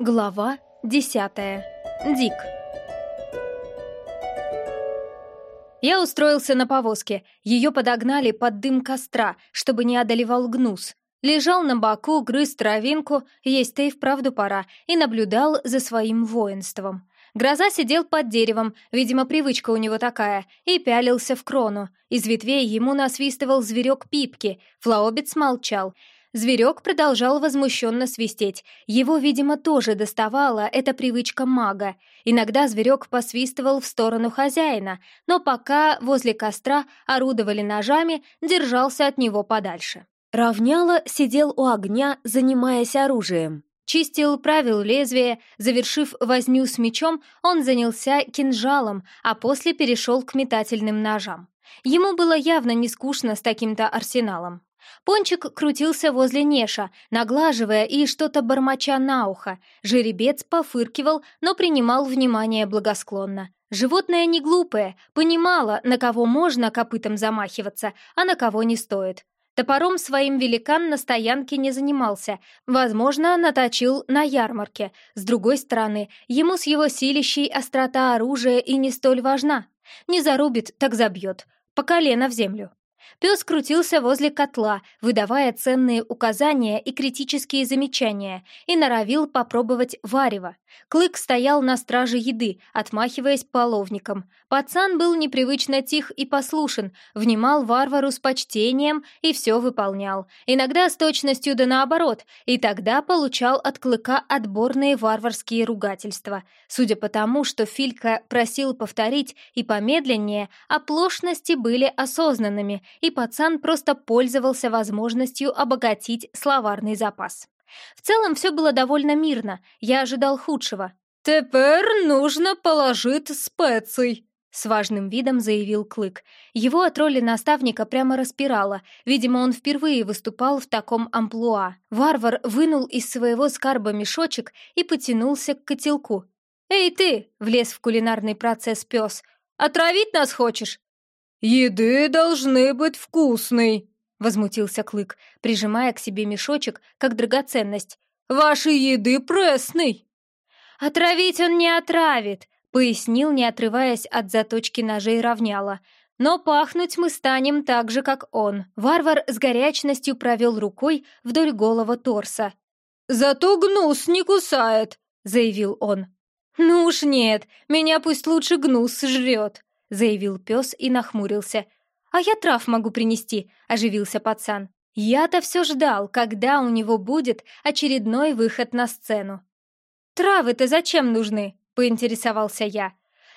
Глава десятая. Дик. Я устроился на повозке. Ее подогнали под дым костра, чтобы не одолевал гнус. Лежал на боку, грыз травинку, есть-то и вправду пора, и наблюдал за своим воинством. Гроза сидел под деревом, видимо, привычка у него такая, и пялился в крону. Из ветвей ему насвистывал зверек Пипки, Флаобец молчал — Зверек продолжал возмущенно свистеть. Его, видимо, тоже доставала эта привычка мага. Иногда зверек посвистывал в сторону хозяина, но пока возле костра орудовали ножами, держался от него подальше. Равняло сидел у огня, занимаясь оружием. Чистил, правил лезвие, завершив возню с мечом, он занялся кинжалом, а после перешел к метательным ножам. Ему было явно не скучно с таким-то арсеналом. Пончик крутился возле Неша, наглаживая и что-то бормоча на ухо. Жеребец пофыркивал, но принимал внимание благосклонно. Животное не глупое, понимало, на кого можно копытом замахиваться, а на кого не стоит. Топором своим великан на стоянке не занимался, возможно, наточил на ярмарке. С другой стороны, ему с его силищей острота оружия и не столь важна. Не зарубит, так забьет. По колено в землю. Пес крутился возле котла, выдавая ценные указания и критические замечания, и норовил попробовать варево. Клык стоял на страже еды, отмахиваясь половником. Пацан был непривычно тих и послушен, внимал варвару с почтением и все выполнял. Иногда с точностью да наоборот, и тогда получал от клыка отборные варварские ругательства. Судя по тому, что Филька просил повторить и помедленнее, оплошности были осознанными, и пацан просто пользовался возможностью обогатить словарный запас. В целом все было довольно мирно, я ожидал худшего. «Теперь нужно положить специй», — с важным видом заявил Клык. Его от роли наставника прямо распирало. Видимо, он впервые выступал в таком амплуа. Варвар вынул из своего скарба мешочек и потянулся к котелку. «Эй ты!» — влез в кулинарный процесс пес. «Отравить нас хочешь?» «Еды должны быть вкусной», — возмутился Клык, прижимая к себе мешочек, как драгоценность. «Вашей еды пресный!» «Отравить он не отравит», — пояснил, не отрываясь от заточки ножей равняла. «Но пахнуть мы станем так же, как он». Варвар с горячностью провел рукой вдоль голого торса. «Зато гнус не кусает», — заявил он. «Ну уж нет, меня пусть лучше гнус жрет», — заявил пес и нахмурился. «А я трав могу принести», — оживился пацан. Я-то все ждал, когда у него будет очередной выход на сцену. «Травы-то зачем нужны?» — поинтересовался я.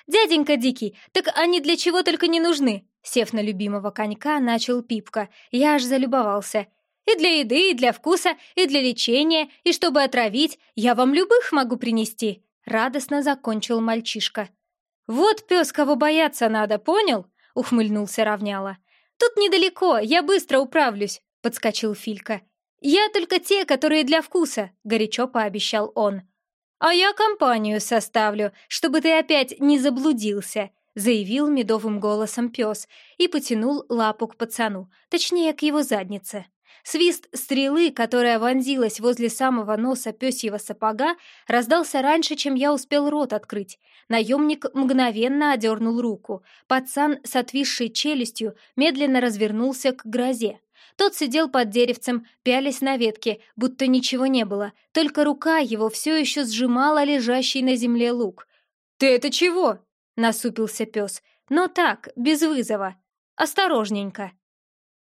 «Дяденька Дикий, так они для чего только не нужны?» Сев на любимого конька, начал Пипка. Я аж залюбовался. «И для еды, и для вкуса, и для лечения, и чтобы отравить, я вам любых могу принести!» Радостно закончил мальчишка. «Вот пес, кого бояться надо, понял?» — ухмыльнулся Равняла. «Тут недалеко, я быстро управлюсь», — подскочил Филька. «Я только те, которые для вкуса», — горячо пообещал он. «А я компанию составлю, чтобы ты опять не заблудился», — заявил медовым голосом пес и потянул лапу к пацану, точнее, к его заднице. Свист стрелы, которая вонзилась возле самого носа пёсьего сапога, раздался раньше, чем я успел рот открыть. Наемник мгновенно одернул руку. Пацан с отвисшей челюстью медленно развернулся к грозе. Тот сидел под деревцем, пялись на ветке, будто ничего не было, только рука его все еще сжимала лежащий на земле лук. «Ты это чего?» — насупился пес. «Но так, без вызова. Осторожненько».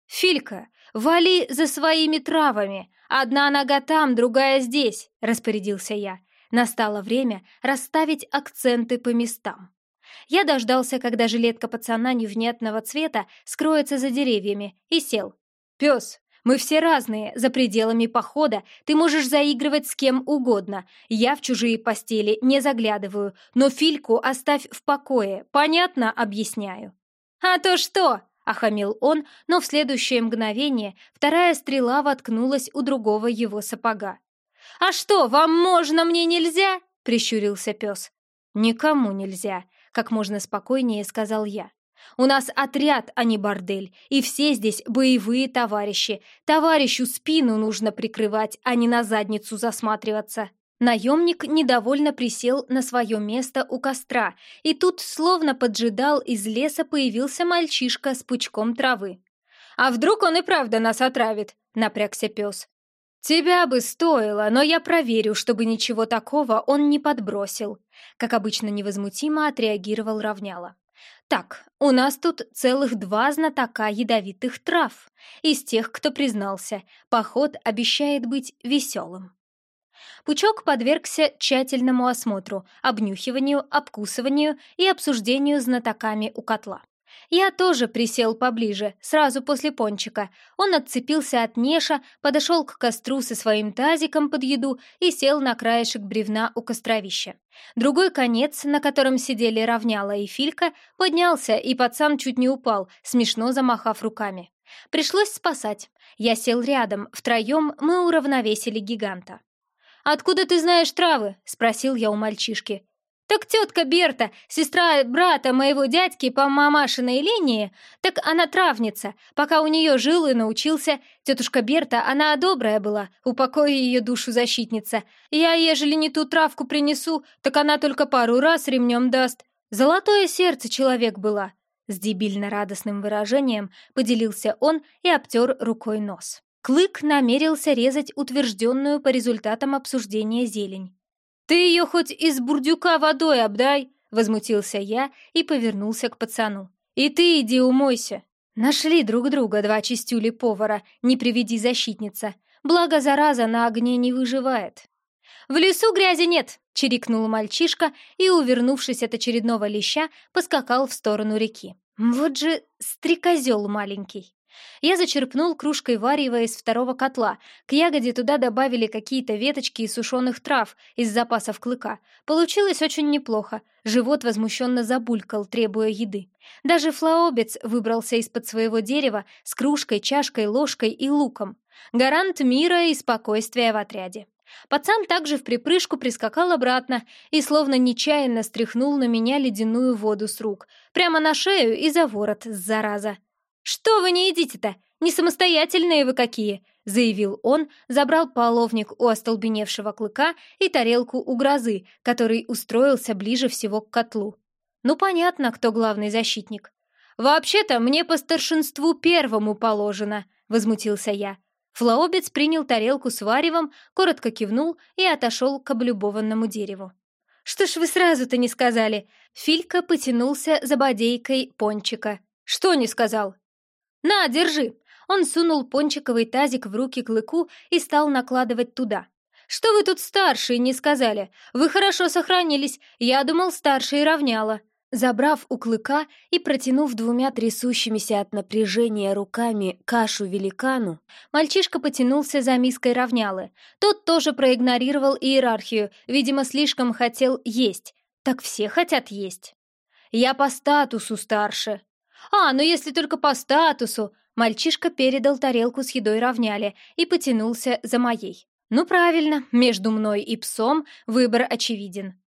«Филька, вали за своими травами! Одна нога там, другая здесь!» — распорядился я. Настало время расставить акценты по местам. Я дождался, когда жилетка пацана невнятного цвета скроется за деревьями, и сел. «Пес, мы все разные, за пределами похода ты можешь заигрывать с кем угодно. Я в чужие постели не заглядываю, но Фильку оставь в покое, понятно объясняю». «А то что?» — охамил он, но в следующее мгновение вторая стрела воткнулась у другого его сапога. «А что, вам можно, мне нельзя?» — прищурился пес. «Никому нельзя», — как можно спокойнее сказал я. «У нас отряд, а не бордель, и все здесь боевые товарищи. Товарищу спину нужно прикрывать, а не на задницу засматриваться». Наемник недовольно присел на свое место у костра, и тут, словно поджидал, из леса появился мальчишка с пучком травы. «А вдруг он и правда нас отравит?» — напрягся пес. «Тебя бы стоило, но я проверю, чтобы ничего такого он не подбросил», как обычно невозмутимо отреагировал Равняла. «Так, у нас тут целых два знатока ядовитых трав. Из тех, кто признался, поход обещает быть веселым». Пучок подвергся тщательному осмотру, обнюхиванию, обкусыванию и обсуждению знатоками у котла. Я тоже присел поближе, сразу после пончика. Он отцепился от Неша, подошел к костру со своим тазиком под еду и сел на краешек бревна у костровища. Другой конец, на котором сидели Равняла и Филька, поднялся, и пацан чуть не упал, смешно замахав руками. Пришлось спасать. Я сел рядом, втроем мы уравновесили гиганта. «Откуда ты знаешь травы?» — спросил я у мальчишки. Так тетка Берта, сестра брата моего дядьки по мамашиной линии, так она травница. Пока у нее жил и научился, тетушка Берта, она добрая была, упокой ее душу защитница. Я, ежели не ту травку принесу, так она только пару раз ремнем даст. Золотое сердце человек была. С дебильно-радостным выражением поделился он и обтер рукой нос. Клык намерился резать утвержденную по результатам обсуждения зелень. «Ты ее хоть из бурдюка водой обдай!» — возмутился я и повернулся к пацану. «И ты иди умойся!» Нашли друг друга два чистюли повара, не приведи защитница. Благо, зараза на огне не выживает. «В лесу грязи нет!» — чирикнул мальчишка и, увернувшись от очередного леща, поскакал в сторону реки. «Вот же стрекозел маленький!» Я зачерпнул кружкой варева из второго котла. К ягоде туда добавили какие-то веточки и сушеных трав из запасов клыка. Получилось очень неплохо. Живот возмущенно забулькал, требуя еды. Даже флаобец выбрался из-под своего дерева с кружкой, чашкой, ложкой и луком. Гарант мира и спокойствия в отряде. Пацан также в припрыжку прискакал обратно и словно нечаянно стряхнул на меня ледяную воду с рук, прямо на шею и за ворот, зараза. «Что вы не едите-то? Не самостоятельные вы какие!» — заявил он, забрал половник у остолбеневшего клыка и тарелку у грозы, который устроился ближе всего к котлу. «Ну, понятно, кто главный защитник». «Вообще-то мне по старшинству первому положено», — возмутился я. Флаобец принял тарелку с варевом, коротко кивнул и отошел к облюбованному дереву. «Что ж вы сразу-то не сказали?» Филька потянулся за бодейкой пончика. «Что не сказал?» «На, держи!» Он сунул пончиковый тазик в руки клыку и стал накладывать туда. «Что вы тут старшие не сказали? Вы хорошо сохранились, я думал, старшие равняла». Забрав у клыка и протянув двумя трясущимися от напряжения руками кашу великану, мальчишка потянулся за миской равнялы. Тот тоже проигнорировал иерархию, видимо, слишком хотел есть. Так все хотят есть. «Я по статусу старше», «А, ну если только по статусу!» Мальчишка передал тарелку с едой равняли и потянулся за моей. «Ну правильно, между мной и псом выбор очевиден».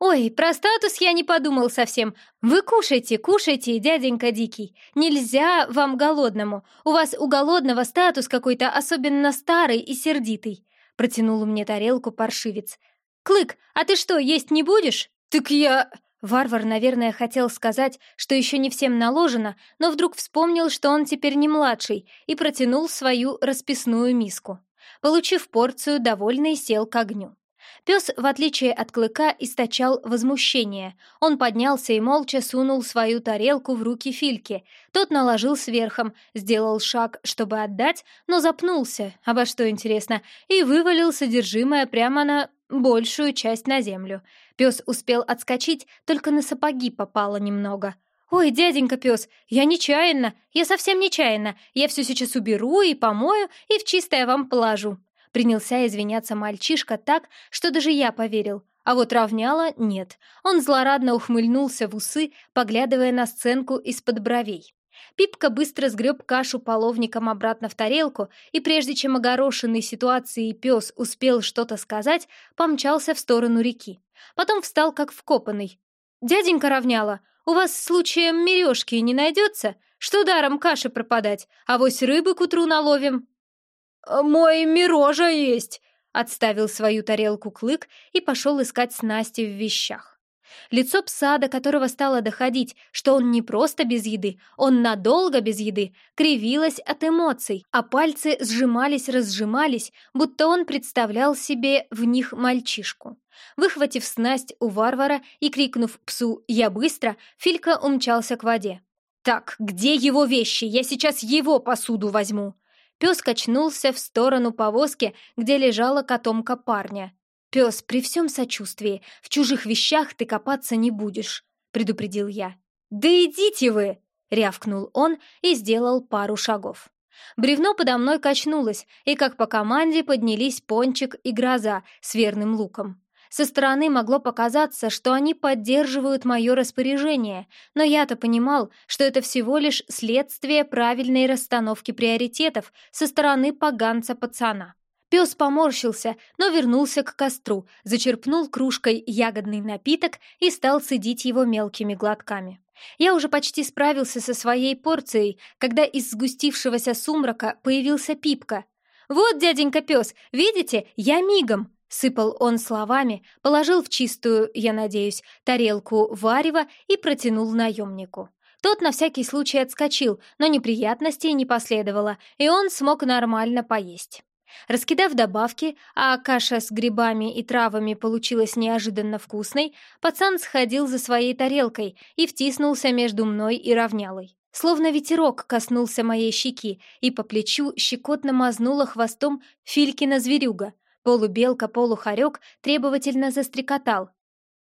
«Ой, про статус я не подумал совсем. Вы кушайте, кушайте, дяденька Дикий. Нельзя вам голодному. У вас у голодного статус какой-то особенно старый и сердитый». Протянул мне тарелку паршивец. «Клык, а ты что, есть не будешь?» «Так я...» Варвар, наверное, хотел сказать, что еще не всем наложено, но вдруг вспомнил, что он теперь не младший, и протянул свою расписную миску. Получив порцию, довольный сел к огню. Пес, в отличие от клыка, источал возмущение. Он поднялся и молча сунул свою тарелку в руки Фильки. Тот наложил сверхом, сделал шаг, чтобы отдать, но запнулся, обо что интересно, и вывалил содержимое прямо на большую часть на землю. Пес успел отскочить, только на сапоги попало немного. «Ой, дяденька пес, я нечаянно, я совсем нечаянно. Я все сейчас уберу и помою, и в чистое вам положу». Принялся извиняться мальчишка так, что даже я поверил. А вот равняла нет. Он злорадно ухмыльнулся в усы, поглядывая на сценку из-под бровей. Пипка быстро сгреб кашу половником обратно в тарелку, и прежде чем огорошенный ситуацией пес успел что-то сказать, помчался в сторону реки. Потом встал как вкопанный. «Дяденька равняла, у вас случаем мережки не найдется? Что даром каши пропадать? А вось рыбы к утру наловим?» «Мой мирожа есть!» Отставил свою тарелку клык и пошел искать снасти в вещах. Лицо пса, до которого стало доходить, что он не просто без еды, он надолго без еды, кривилось от эмоций, а пальцы сжимались-разжимались, будто он представлял себе в них мальчишку. Выхватив снасть у варвара и крикнув псу «Я быстро!», Филька умчался к воде. «Так, где его вещи? Я сейчас его посуду возьму!» Пес качнулся в сторону повозки, где лежала котомка парня. «Пес, при всем сочувствии, в чужих вещах ты копаться не будешь», — предупредил я. «Да идите вы!» — рявкнул он и сделал пару шагов. Бревно подо мной качнулось, и как по команде поднялись пончик и гроза с верным луком. Со стороны могло показаться, что они поддерживают мое распоряжение, но я-то понимал, что это всего лишь следствие правильной расстановки приоритетов со стороны поганца-пацана. Пес поморщился, но вернулся к костру, зачерпнул кружкой ягодный напиток и стал цедить его мелкими глотками. Я уже почти справился со своей порцией, когда из сгустившегося сумрака появился Пипка. «Вот, дяденька пес, видите, я мигом!» Сыпал он словами, положил в чистую, я надеюсь, тарелку варева и протянул наемнику. Тот на всякий случай отскочил, но неприятностей не последовало, и он смог нормально поесть. Раскидав добавки, а каша с грибами и травами получилась неожиданно вкусной, пацан сходил за своей тарелкой и втиснулся между мной и равнялой. Словно ветерок коснулся моей щеки, и по плечу щекотно мазнула хвостом Филькина зверюга — Полубелка-полухарек требовательно застрекотал.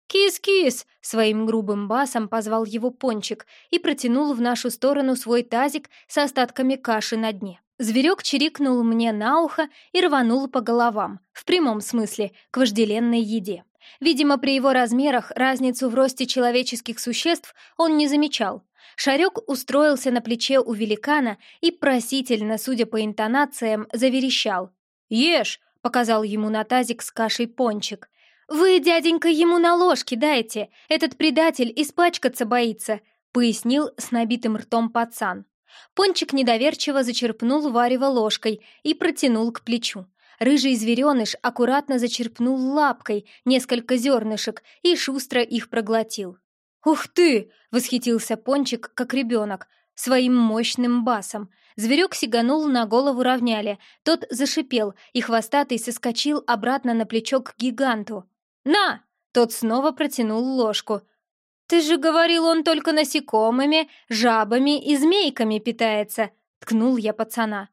«Кис-кис!» — своим грубым басом позвал его пончик и протянул в нашу сторону свой тазик с остатками каши на дне. Зверек чирикнул мне на ухо и рванул по головам, в прямом смысле, к вожделенной еде. Видимо, при его размерах разницу в росте человеческих существ он не замечал. Шарек устроился на плече у великана и просительно, судя по интонациям, заверещал. «Ешь! — показал ему на тазик с кашей пончик. «Вы, дяденька, ему на ложке дайте, этот предатель испачкаться боится», — пояснил с набитым ртом пацан. Пончик недоверчиво зачерпнул варево ложкой и протянул к плечу. Рыжий звереныш аккуратно зачерпнул лапкой несколько зернышек и шустро их проглотил. «Ух ты!» — восхитился Пончик, как ребенок, своим мощным басом. Зверек сиганул на голову равняли, тот зашипел, и хвостатый соскочил обратно на плечо к гиганту. «На!» — тот снова протянул ложку. «Ты же говорил, он только насекомыми, жабами и змейками питается!» — ткнул я пацана.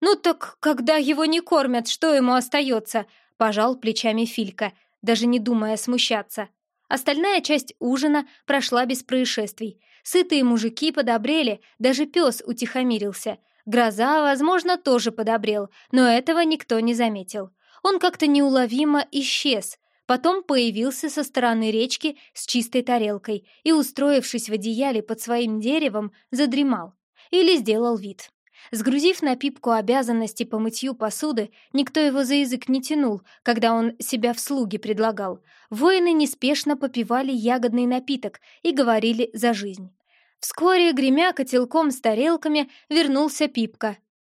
«Ну так, когда его не кормят, что ему остается?» — пожал плечами Филька, даже не думая смущаться. Остальная часть ужина прошла без происшествий. Сытые мужики подобрели, даже пес утихомирился. Гроза, возможно, тоже подобрел, но этого никто не заметил. Он как-то неуловимо исчез. Потом появился со стороны речки с чистой тарелкой и, устроившись в одеяле под своим деревом, задремал. Или сделал вид. Сгрузив на пипку обязанности по мытью посуды, никто его за язык не тянул, когда он себя в слуги предлагал. Воины неспешно попивали ягодный напиток и говорили за жизнь. Вскоре, гремя котелком с тарелками, вернулся Пипка.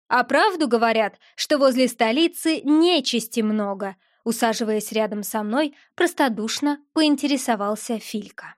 «А правду говорят, что возле столицы нечисти много», усаживаясь рядом со мной, простодушно поинтересовался Филька.